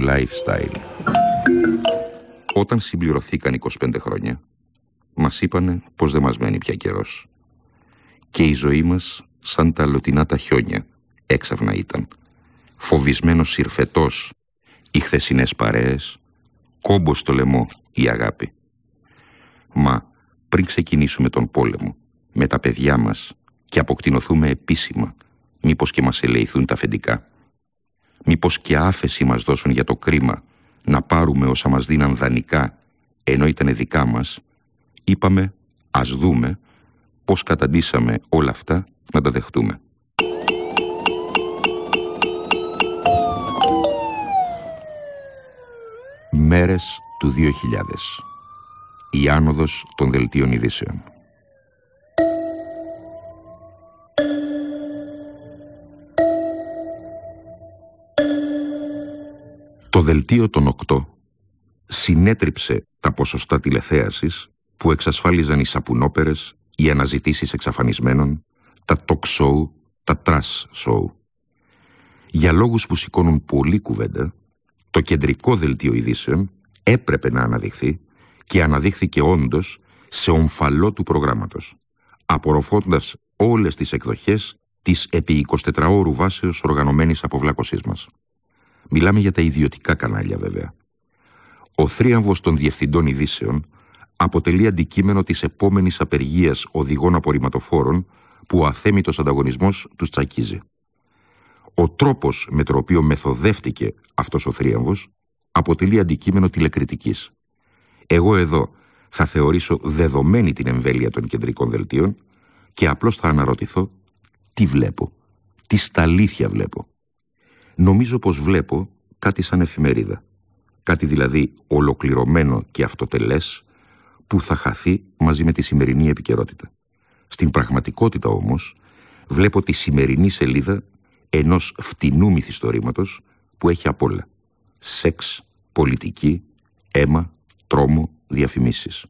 Lifestyle. Όταν συμπληρωθήκαν 25 χρόνια, μας είπανε πως δεν μας μένει πια καιρός. Και η ζωή μας, σαν τα λωτινά τα χιόνια, έξαφνα ήταν. Φοβισμένος συρφετός, οι χθεσινές παρέες, κόμπος στο λαιμό η αγάπη. Μα πριν ξεκινήσουμε τον πόλεμο, με τα παιδιά μας και αποκτηνοθούμε επίσημα, μήπως και μας ελεηθούν τα αφεντικά. Μήπως και άφεση μας δώσουν για το κρίμα να πάρουμε όσα μας δίναν δανεικά ενώ ήταν δικά μας, είπαμε ας δούμε πώς καταντήσαμε όλα αυτά να τα δεχτούμε. Μέρες του 2000 Η άνοδος των δελτίων ειδήσεων δελτίο των οκτώ συνέτριψε τα ποσοστά τηλεθέασης που εξασφάλιζαν οι σαπουνόπερες, οι αναζητήσεις εξαφανισμένων, τα talk show, τα trash show. Για λόγους που σηκώνουν πολύ κουβέντα, το κεντρικό δελτίο ειδήσεων έπρεπε να αναδειχθεί και αναδείχθηκε όντως σε ομφαλό του προγράμματος, απορροφώντας όλες τις εκδοχές της επί 24 ώρου βάσεως οργανωμένης αποβλάκωσής μας. Μιλάμε για τα ιδιωτικά κανάλια βέβαια. Ο θρίαμβος των διευθυντών ειδήσεων αποτελεί αντικείμενο της επόμενης απεργίας οδηγών απορριμματοφόρων που ο αθέμητος ανταγωνισμός τους τσακίζει. Ο τρόπος με τον οποίο μεθοδεύτηκε αυτός ο θρίαμβος αποτελεί αντικείμενο τηλεκριτικής. Εγώ εδώ θα θεωρήσω δεδομένη την εμβέλεια των κεντρικών δελτίων και απλώς θα αναρωτηθώ τι βλέπω, τι σταλήθεια βλέπω νομίζω πως βλέπω κάτι σαν εφημερίδα. Κάτι δηλαδή ολοκληρωμένο και αυτοτελές που θα χαθεί μαζί με τη σημερινή επικαιρότητα. Στην πραγματικότητα όμως βλέπω τη σημερινή σελίδα ενός φτηνού μυθιστορήματος που έχει απ' όλα. Σεξ, πολιτική, αίμα, τρόμο, διαφημίσεις.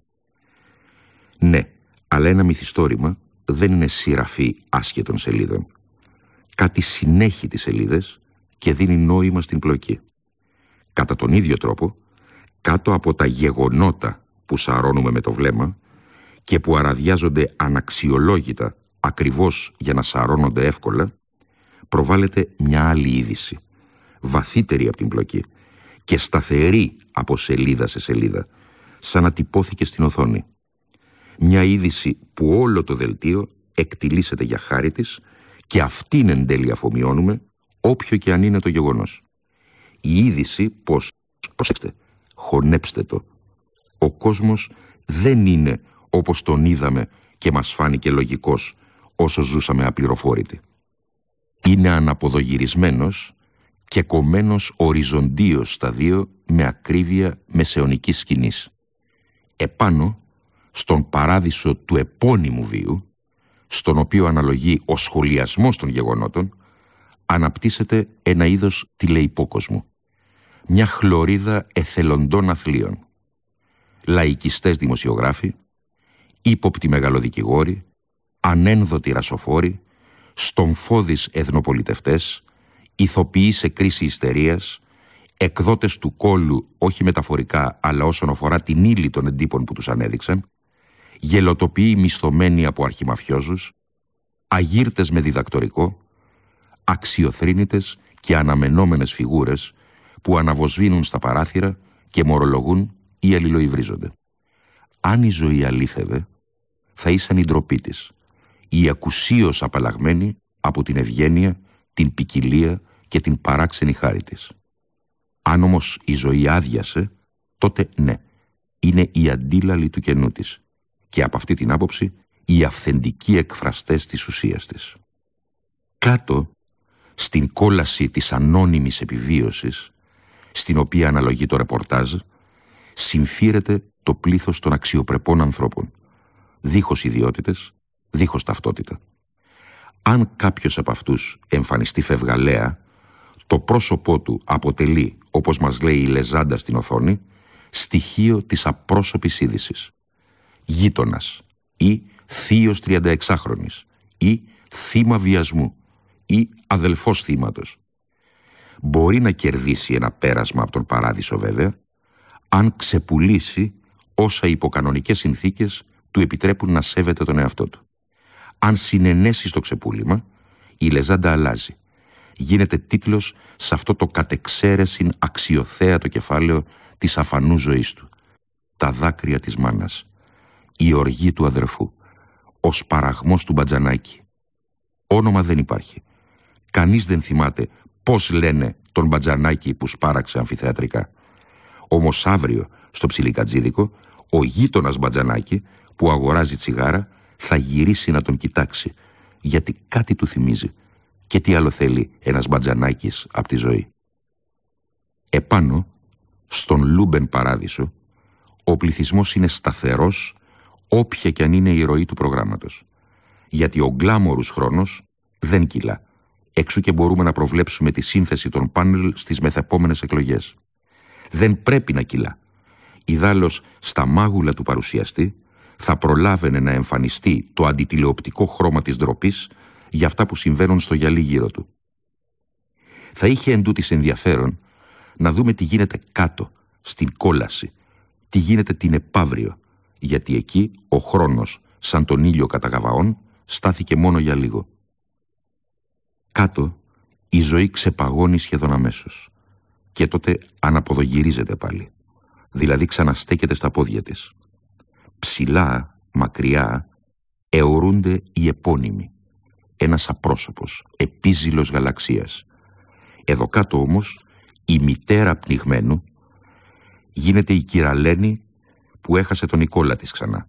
Ναι, αλλά ένα μυθιστόρημα δεν είναι σειραφή άσχετων σελίδων. Κάτι συνέχει τις σελίδες και δίνει νόημα στην πλοκή. Κατά τον ίδιο τρόπο, κάτω από τα γεγονότα που σαρώνουμε με το βλέμμα και που αραδιάζονται αναξιολόγητα ακριβώς για να σαρώνονται εύκολα, προβάλλεται μια άλλη είδηση, βαθύτερη από την πλοκή και σταθερή από σελίδα σε σελίδα, σαν να τυπώθηκε στην οθόνη. Μια είδηση που όλο το δελτίο εκτιλήσεται για χάρη της και αυτήν εν τέλει αφομοιώνουμε όποιο και αν είναι το γεγονός. Η είδηση πως, προσέξτε, χωνέψτε το, ο κόσμος δεν είναι όπως τον είδαμε και μας φάνηκε λογικός όσο ζούσαμε απληροφόρητοι. Είναι αναποδογυρισμένος και κομμένος οριζοντίως στα δύο με ακρίβεια μεσαιωνικής σκηνής. Επάνω, στον παράδεισο του επώνυμου βίου, στον οποίο αναλογεί ο σχολιασμός των γεγονότων, αναπτύσσεται ένα είδος τηλεϊπόκοσμου. Μια χλωρίδα εθελοντών αθλίων. Λαϊκιστές δημοσιογράφοι, ύποπτοι μεγαλοδικηγόροι, ανένδοτοι ρασοφόροι, στομφώδεις εθνοπολιτευτές, ηθοποιοί σε κρίση ιστερίας, εκδότες του κόλου όχι μεταφορικά αλλά όσον αφορά την ύλη των εντύπων που τους ανέδειξαν, γελοτοποιοί μισθωμένοι από αρχιμαφιόζους, αγύρτες με διδακτορικό, αξιοθρύνητες και αναμενόμενες φιγούρες που αναβοσβήνουν στα παράθυρα και μορολογούν ή αλληλοϊβρίζονται. Αν η ζωή αλήθευε, θα ήσαν η ντροπή της, η ακουσίως απαλλαγμένη από την ευγένεια, την ποικιλία και την παράξενη χάρη της. Αν όμως η ζωή άδειασε, τότε ναι, είναι η αντίλαλη του κενού της και από αυτή την άποψη οι αυθεντικοί εκφραστές της ουσίας της. Κάτω, στην κόλαση της ανώνυμης επιβίωσης, στην οποία αναλογεί το ρεπορτάζ, συμφύρεται το πλήθος των αξιοπρεπών ανθρώπων, δίχως ιδιότητες, δίχως ταυτότητα. Αν κάποιος από αυτούς εμφανιστεί φευγαλέα, το πρόσωπό του αποτελεί, όπως μας λέει η Λεζάντα στην οθόνη, στοιχείο της απρόσωπης είδησης. Γείτονας ή θείος 36χρονης ή θύμα βιασμού ή αδελφός θύματος. Μπορεί να κερδίσει ένα πέρασμα από τον παράδεισο βέβαια, αν ξεπουλήσει όσα υποκανονικές συνθήκες του επιτρέπουν να σέβεται τον εαυτό του. Αν συνενέσει στο ξεπούλημα, η Λεζάντα αλλάζει. Γίνεται τίτλος σε αυτό το κατεξαίρεσιν αξιοθέατο κεφάλαιο της αφανούς ζωής του. Τα δάκρυα της μάνας, η οργή του αδερφού, ο σπαραγμός του μπατζανάκι. Όνομα δεν υπάρχει. Κανείς δεν θυμάται πώς λένε τον μπατζανάκι που σπάραξε αμφιθεατρικά. Όμως αύριο, στο ψιλικατζίδικο, ο γείτονας μπατζανάκι που αγοράζει τσιγάρα θα γυρίσει να τον κοιτάξει, γιατί κάτι του θυμίζει και τι άλλο θέλει ένας μπατζανάκης από τη ζωή. Επάνω, στον Λούμπεν Παράδεισο, ο πληθυσμός είναι σταθερός όποια και αν είναι η ροή του προγράμματος. Γιατί ο glamorous χρόνος δεν κυλά. Έξω και μπορούμε να προβλέψουμε τη σύνθεση των πάνελ στις μεθεπόμενες εκλογές. Δεν πρέπει να κυλά. Ιδάλλως, στα μάγουλα του παρουσιαστή θα προλάβαινε να εμφανιστεί το αντιτηλεοπτικό χρώμα της ντροπής για αυτά που συμβαίνουν στο γυαλί γύρω του. Θα είχε εντούτοις ενδιαφέρον να δούμε τι γίνεται κάτω, στην κόλαση, τι γίνεται την επαύριο, γιατί εκεί ο χρόνος, σαν τον ήλιο κατά γαβαών, στάθηκε μόνο για λίγο. Κάτω η ζωή ξεπαγώνει σχεδόν αμέσως και τότε αναποδογυρίζεται πάλι, δηλαδή ξαναστέκεται στα πόδια της. Ψηλά, μακριά, αιωρούνται οι επώνυμοι, ένας απρόσωπος, επίζηλος γαλαξίας. Εδώ κάτω όμως, η μητέρα πνιγμένου γίνεται η κυραλένη που έχασε τον Νικόλα της ξανά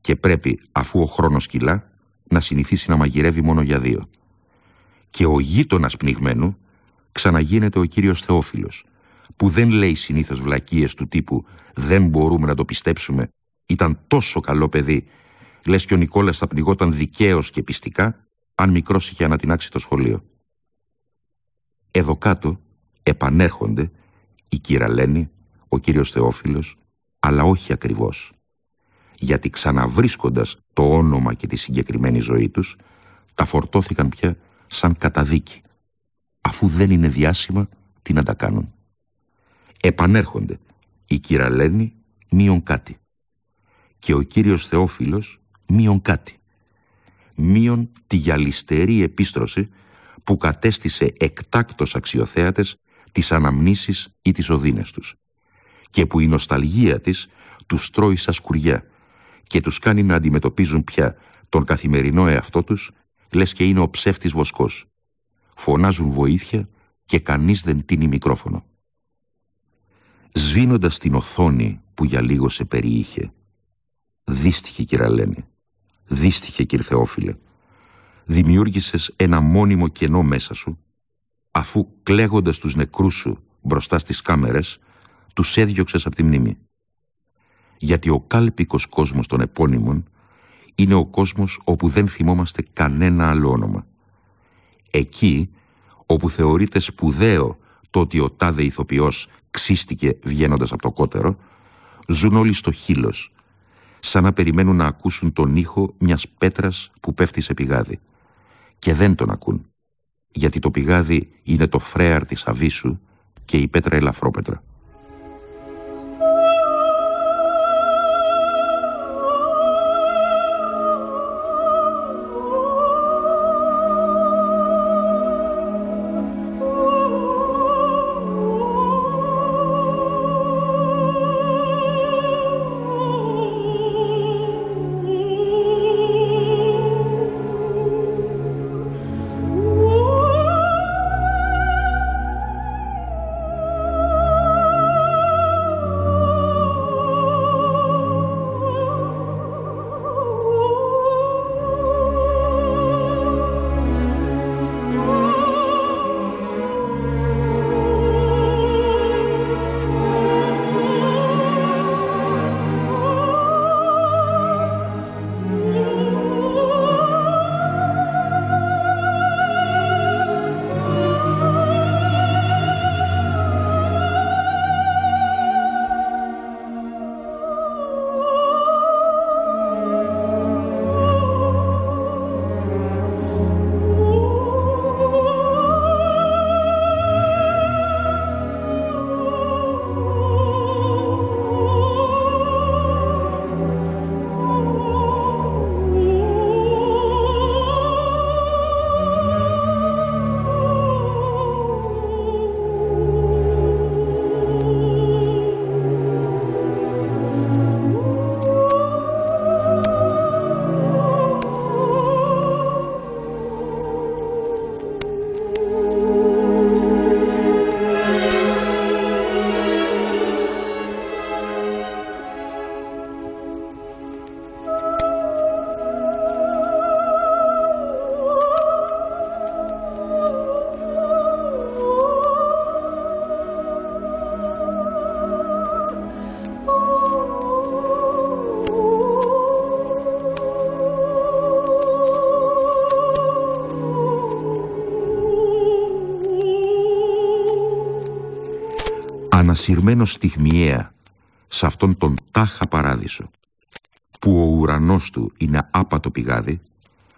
και πρέπει, αφού ο χρόνος κυλά, να συνηθίσει να μαγειρεύει μόνο για δύο. Και ο γείτονας πνιγμένου ξαναγίνεται ο κύριος Θεόφιλος, που δεν λέει συνήθως βλακίες του τύπου «δεν μπορούμε να το πιστέψουμε, ήταν τόσο καλό παιδί», λες και ο Νικόλας θα πνιγόταν δικαίως και πιστικά, αν μικρός είχε ανατινάξει το σχολείο. Εδώ κάτω επανέρχονται η κυραλένη, ο κύριος Θεόφιλος, αλλά όχι ακριβώς. Γιατί ξαναβρίσκοντας το όνομα και τη συγκεκριμένη ζωή τους, τα φορτώθηκαν πια σαν καταδίκη. Αφού δεν είναι διάσημα, τι να τα κάνουν. Επανέρχονται η κυραλένη μείον κάτι και ο κύριος Θεόφιλος μείον κάτι. Μείον τη γυαλιστερή επίστρωση που κατέστησε εκτάκτος αξιοθέατες τις αναμνήσεις ή τις οδύνες τους και που η νοσταλγία της τους τρώει σαν σκουριά και τους κάνει να αντιμετωπίζουν πια τον καθημερινό εαυτό τους λες και είναι ο ψεύτης βοσκός. Φωνάζουν βοήθεια και κανείς δεν τίνει μικρόφωνο. Σβήνοντας την οθόνη που για λίγο σε περιείχε, δύστιχε κυραλένη, δύστιχε κυρ Θεόφιλε, δημιούργησες ένα μόνιμο κενό μέσα σου, αφού κλαίγοντας τους νεκρούς σου μπροστά στις κάμερες, τους έδιωξες από τη μνήμη. Γιατί ο κάλπικος κόσμος των επώνυμων είναι ο κόσμος όπου δεν θυμόμαστε κανένα άλλο όνομα. Εκεί όπου θεωρείται σπουδαίο το ότι ο τάδε ηθοποιός ξύστηκε βγαίνοντας από το κότερο, ζουν όλοι στο χείλος, σαν να περιμένουν να ακούσουν τον ήχο μιας πέτρας που πέφτει σε πηγάδι. Και δεν τον ακούν, γιατί το πηγάδι είναι το φρέαρ της αβίσου και η πέτρα ελαφρόπετρα. Ανασυρμένο στιγμιαία σε αυτόν τον τάχα παράδεισο που ο ουρανός του είναι άπατο πηγάδι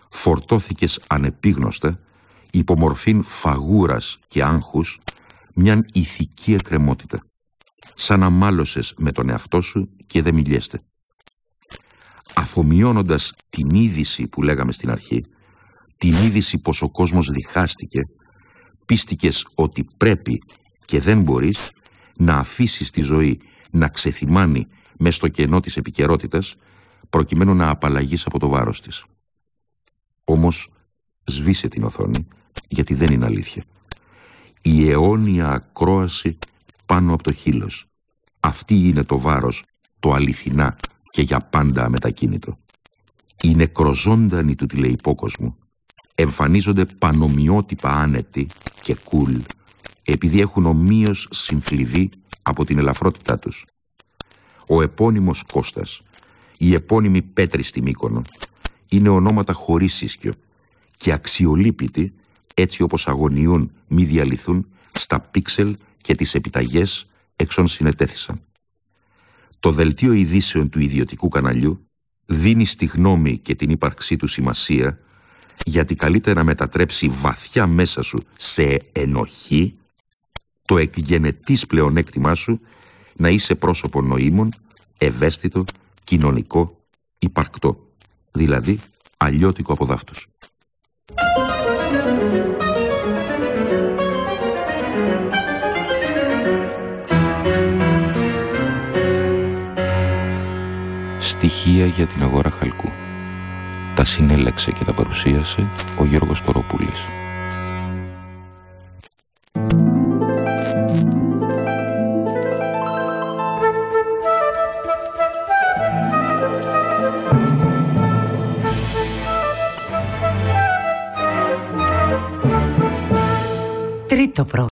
φορτώθηκες ανεπίγνωστα υπομορφήν φαγούρας και άγχους μιαν ηθική εκκρεμότητα σαν να μάλωσες με τον εαυτό σου και δεν μιλιέστε. Αφομοιώνοντας την είδηση που λέγαμε στην αρχή, την είδηση πως ο κόσμος διχάστηκε, πίστηκες ότι πρέπει και δεν μπορείς να αφήσεις τη ζωή να ξεθυμάνει μες στο κενό της επικαιρότητας προκειμένου να απαλλαγείς από το βάρος της. Όμως σβήσε την οθόνη γιατί δεν είναι αλήθεια. Η αιώνια ακρόαση πάνω από το χείλος. Αυτή είναι το βάρος, το αληθινά και για πάντα αμετακίνητο. Οι νεκροζώντανοι του τηλεϊπόκοσμου εμφανίζονται πανομοιότυπα άνετοι και κουλ επειδή έχουν ομοίως συμφληβεί από την ελαφρότητά τους. Ο επώνυμος Κώστας, η επώνυμη Πέτρη στη Μύκονο, είναι ονόματα χωρίς ίσκιο και αξιολύπητοι έτσι όπως αγωνιούν μη διαλυθούν στα πίξελ και τις επιταγές εξών συνετέθησαν. Το δελτίο ειδήσεων του ιδιωτικού καναλιού δίνει στη γνώμη και την ύπαρξή του σημασία γιατί καλύτερα να μετατρέψει βαθιά μέσα σου σε ενοχή το εκγενετής πλεονέκτημά σου να είσαι πρόσωπο νοήμων, ευαίσθητο, κοινωνικό, υπαρκτό, δηλαδή αλλιώτικο από δάφτους. Στοιχεία για την αγορά χαλκού. Τα συνέλεξε και τα παρουσίασε ο Γιώργος Κοροπούλης. Το πρόγραμμα.